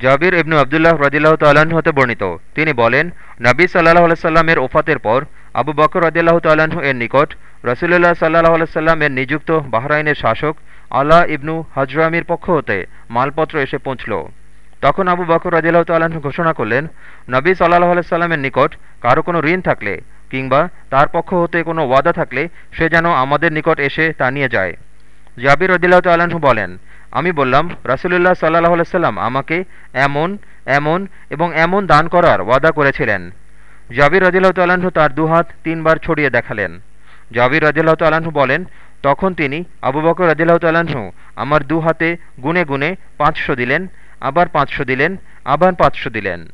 জাবির ইবনু আবদুল্লাহ রদিল্লাহ তাল্লাহ্ন হতে বর্ণিত। তিনি বলেন, নবী সাল্লাহ আলাইসাল্লামের ওফাতের পর আবু বকর রদিল্লাহ তাল্লাহ্ন এর নিকট রসুল্লাহ সাল্লাহ আলাইসাল্লাম এর নিযুক্ত বাহরাইনের শাসক আল্লাহ ইবনু হজরামির পক্ষ হতে মালপত্র এসে পৌঁছল। তখন আবু বকর রদিল্লাহ তাল্লাহ্ন ঘোষণা করলেন, নবী সাল্লাহ আলাইসাল্লামের নিকট কারও কোনো ঋণ থাকলে কিংবা তার পক্ষ হতে কোনো ওয়াদা থাকলে সে যেন আমাদের নিকট এসে তা নিয়ে যায়। জাবির রদিল্লাহ তাল্লাহ্ন বলেন, আমি বললাম, রাসুলুল্লাহ সাল্লাহ আলাইসাল্লাম আমাকে এমন এমন এবং এমন দান করার ওয়াদা করেছিলেন। জাবির রদিল্লাহ তাল্লাহ্ন তার দুহাত তিনবার ছড়িয়ে দেখালেন। জাবির রদিল্লাহ তাল্লাহ্ন বলেন, তখন তিনি আবু বকর রদিল্লাহ তাল্লাহ্ন আমার দু হাতে গুনে গুনে পাঁচশো দিলেন, আবার পাঁচশো দিলেন, আবার পাঁচশো দিলেন।